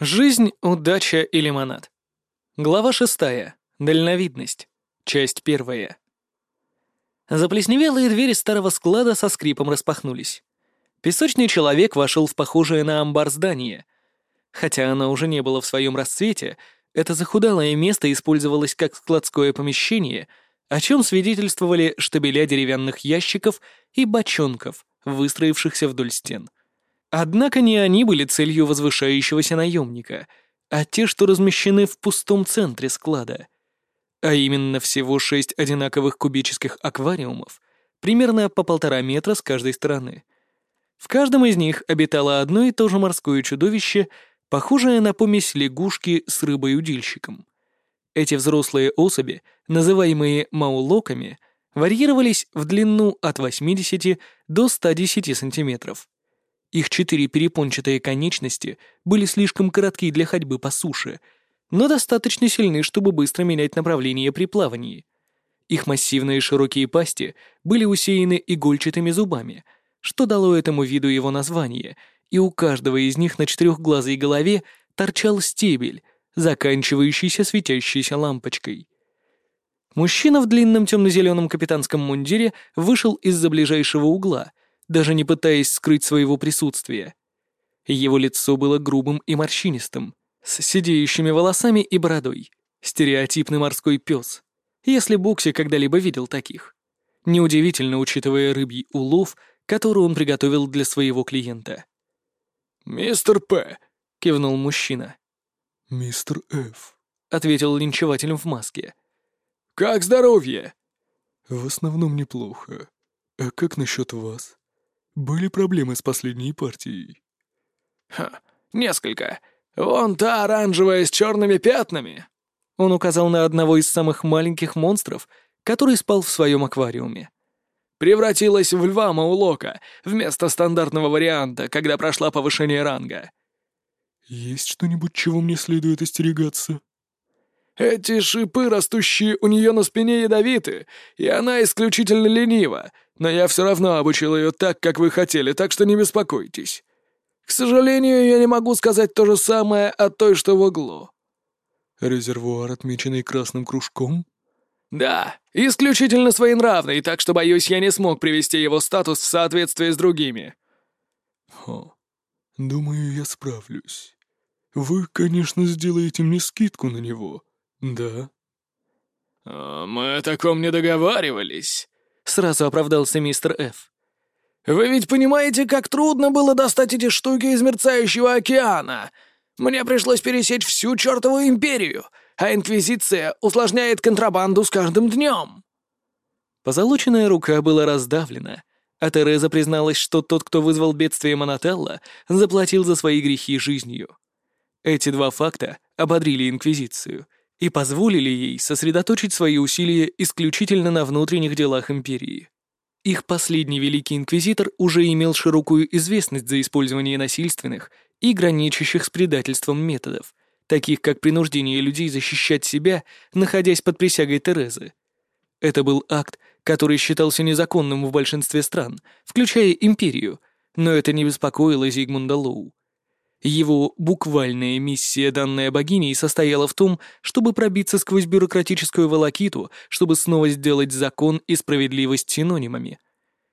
Жизнь, удача и лимонад. Глава шестая. Дальновидность. Часть первая. Заплесневелые двери старого склада со скрипом распахнулись. Песочный человек вошел в похожее на амбар здание. Хотя оно уже не было в своем расцвете, это захудалое место использовалось как складское помещение, о чем свидетельствовали штабеля деревянных ящиков и бочонков, выстроившихся вдоль стен. Однако не они были целью возвышающегося наемника, а те, что размещены в пустом центре склада. А именно всего шесть одинаковых кубических аквариумов, примерно по полтора метра с каждой стороны. В каждом из них обитало одно и то же морское чудовище, похожее на помесь лягушки с рыбой-удильщиком. Эти взрослые особи, называемые маулоками, варьировались в длину от 80 до 110 сантиметров. Их четыре перепончатые конечности были слишком коротки для ходьбы по суше, но достаточно сильны, чтобы быстро менять направление при плавании. Их массивные широкие пасти были усеяны игольчатыми зубами, что дало этому виду его название, и у каждого из них на четырехглазой голове торчал стебель, заканчивающийся светящейся лампочкой. Мужчина в длинном темно-зеленом капитанском мундире вышел из-за ближайшего угла — даже не пытаясь скрыть своего присутствия. Его лицо было грубым и морщинистым, с сидеющими волосами и бородой. Стереотипный морской пес, если Букси когда-либо видел таких. Неудивительно, учитывая рыбий улов, который он приготовил для своего клиента. «Мистер П», — кивнул мужчина. «Мистер Ф», — ответил линчеватель в маске. «Как здоровье?» «В основном неплохо. А как насчет вас?» Были проблемы с последней партией? Ха, несколько. Вон та оранжевая с черными пятнами. Он указал на одного из самых маленьких монстров, который спал в своем аквариуме. Превратилась в льва Маулока вместо стандартного варианта, когда прошла повышение ранга. Есть что-нибудь, чего мне следует остерегаться? Эти шипы, растущие у нее на спине, ядовиты, и она исключительно ленива, но я все равно обучил ее так, как вы хотели, так что не беспокойтесь. К сожалению, я не могу сказать то же самое о той, что в углу». «Резервуар, отмеченный красным кружком?» «Да, исключительно своенравный, так что, боюсь, я не смог привести его статус в соответствие с другими». «Хо, думаю, я справлюсь. Вы, конечно, сделаете мне скидку на него, да?» «А «Мы о таком не договаривались», Сразу оправдался мистер Ф. «Вы ведь понимаете, как трудно было достать эти штуки из мерцающего океана? Мне пришлось пересечь всю чертову империю, а Инквизиция усложняет контрабанду с каждым днем». Позолоченная рука была раздавлена, а Тереза призналась, что тот, кто вызвал бедствие Монателла, заплатил за свои грехи жизнью. Эти два факта ободрили Инквизицию — и позволили ей сосредоточить свои усилия исключительно на внутренних делах империи. Их последний великий инквизитор уже имел широкую известность за использование насильственных и граничащих с предательством методов, таких как принуждение людей защищать себя, находясь под присягой Терезы. Это был акт, который считался незаконным в большинстве стран, включая империю, но это не беспокоило Зигмунда Лоу. Его буквальная миссия, данная богиней, состояла в том, чтобы пробиться сквозь бюрократическую волокиту, чтобы снова сделать закон и справедливость синонимами.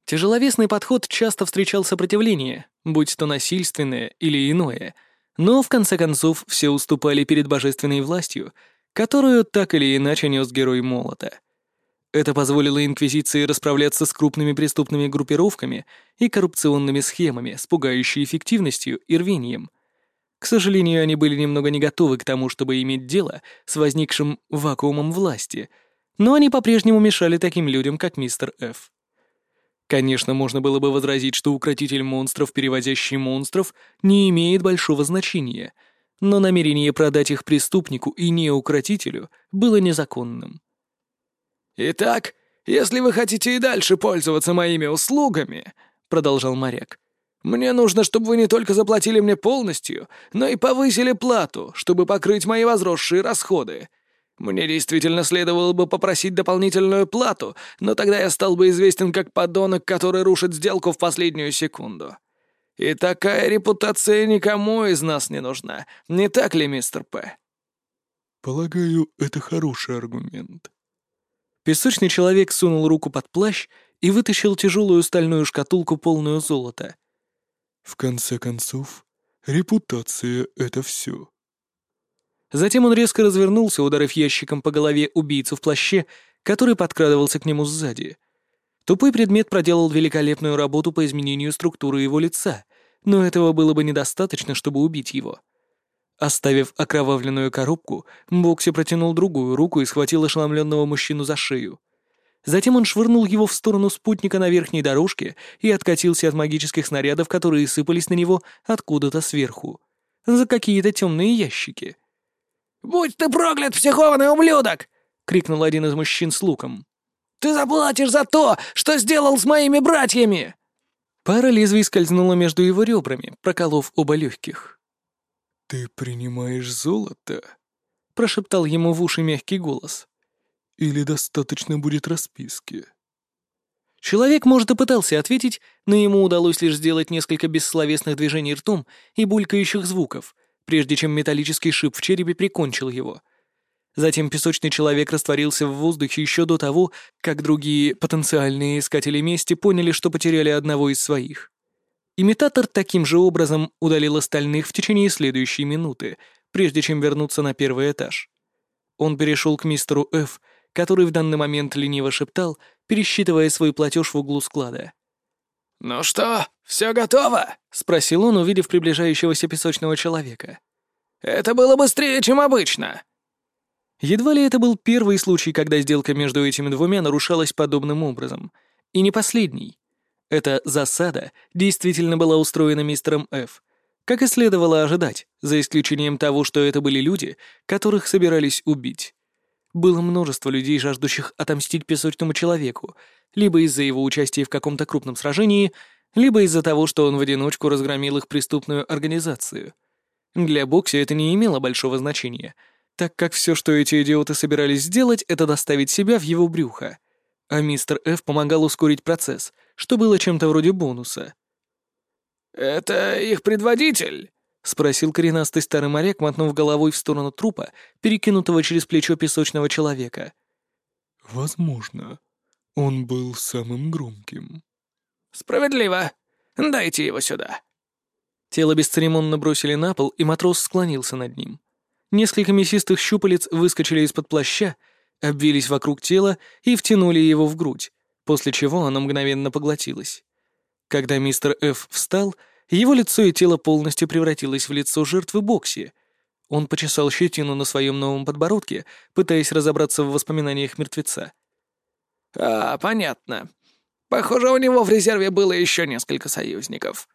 Тяжеловесный подход часто встречал сопротивление, будь то насильственное или иное, но в конце концов все уступали перед божественной властью, которую так или иначе нес герой Молота. Это позволило Инквизиции расправляться с крупными преступными группировками и коррупционными схемами с пугающей эффективностью и рвением. К сожалению, они были немного не готовы к тому, чтобы иметь дело с возникшим вакуумом власти, но они по-прежнему мешали таким людям, как мистер Ф. Конечно, можно было бы возразить, что укротитель монстров, перевозящий монстров, не имеет большого значения, но намерение продать их преступнику и не укротителю было незаконным. «Итак, если вы хотите и дальше пользоваться моими услугами», — продолжал моряк, «мне нужно, чтобы вы не только заплатили мне полностью, но и повысили плату, чтобы покрыть мои возросшие расходы. Мне действительно следовало бы попросить дополнительную плату, но тогда я стал бы известен как подонок, который рушит сделку в последнюю секунду. И такая репутация никому из нас не нужна, не так ли, мистер П?» «Полагаю, это хороший аргумент». Песочный человек сунул руку под плащ и вытащил тяжелую стальную шкатулку, полную золота. «В конце концов, репутация — это все». Затем он резко развернулся, ударив ящиком по голове убийцу в плаще, который подкрадывался к нему сзади. Тупой предмет проделал великолепную работу по изменению структуры его лица, но этого было бы недостаточно, чтобы убить его. Оставив окровавленную коробку, Бокси протянул другую руку и схватил ошеломленного мужчину за шею. Затем он швырнул его в сторону спутника на верхней дорожке и откатился от магических снарядов, которые сыпались на него откуда-то сверху. За какие-то темные ящики. «Будь ты проклят, психованный ублюдок!» — крикнул один из мужчин с луком. «Ты заплатишь за то, что сделал с моими братьями!» Пара лезвий скользнула между его ребрами, проколов оба легких. «Ты принимаешь золото?» — прошептал ему в уши мягкий голос. «Или достаточно будет расписки?» Человек, может, и пытался ответить, но ему удалось лишь сделать несколько бессловесных движений ртом и булькающих звуков, прежде чем металлический шип в черепе прикончил его. Затем песочный человек растворился в воздухе еще до того, как другие потенциальные искатели мести поняли, что потеряли одного из своих. Имитатор таким же образом удалил остальных в течение следующей минуты, прежде чем вернуться на первый этаж. Он перешел к мистеру Ф, который в данный момент лениво шептал, пересчитывая свой платеж в углу склада. «Ну что, все готово?» — спросил он, увидев приближающегося песочного человека. «Это было быстрее, чем обычно!» Едва ли это был первый случай, когда сделка между этими двумя нарушалась подобным образом. И не последний. Эта засада действительно была устроена мистером Ф. Как и следовало ожидать, за исключением того, что это были люди, которых собирались убить. Было множество людей, жаждущих отомстить песочному человеку, либо из-за его участия в каком-то крупном сражении, либо из-за того, что он в одиночку разгромил их преступную организацию. Для Бокси это не имело большого значения, так как все, что эти идиоты собирались сделать, это доставить себя в его брюхо. А мистер Ф помогал ускорить процесс, что было чем-то вроде бонуса. «Это их предводитель?» — спросил коренастый старый моряк, мотнув головой в сторону трупа, перекинутого через плечо песочного человека. «Возможно. Он был самым громким». «Справедливо. Дайте его сюда». Тело бесцеремонно бросили на пол, и матрос склонился над ним. Несколько мясистых щупалец выскочили из-под плаща, обвились вокруг тела и втянули его в грудь, после чего оно мгновенно поглотилось. Когда мистер Ф встал, его лицо и тело полностью превратилось в лицо жертвы Бокси. Он почесал щетину на своем новом подбородке, пытаясь разобраться в воспоминаниях мертвеца. «А, понятно. Похоже, у него в резерве было еще несколько союзников.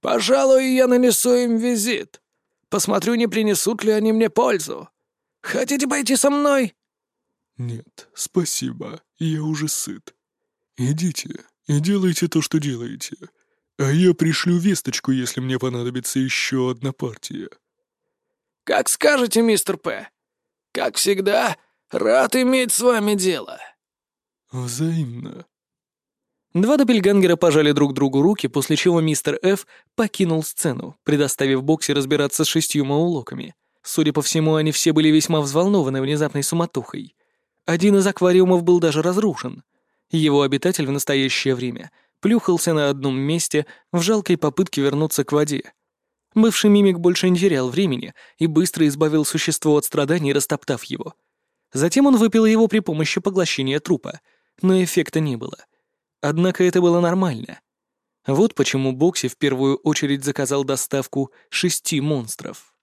Пожалуй, я нанесу им визит. Посмотрю, не принесут ли они мне пользу. Хотите пойти со мной?» «Нет, спасибо, я уже сыт. Идите и делайте то, что делаете, а я пришлю весточку, если мне понадобится еще одна партия». «Как скажете, мистер П. Как всегда, рад иметь с вами дело». «Взаимно». Два допельгангера пожали друг другу руки, после чего мистер Ф покинул сцену, предоставив Бокси разбираться с шестью маулоками. Судя по всему, они все были весьма взволнованы внезапной суматохой. Один из аквариумов был даже разрушен. Его обитатель в настоящее время плюхался на одном месте в жалкой попытке вернуться к воде. Бывший мимик больше не терял времени и быстро избавил существо от страданий, растоптав его. Затем он выпил его при помощи поглощения трупа, но эффекта не было. Однако это было нормально. Вот почему Бокси в первую очередь заказал доставку шести монстров.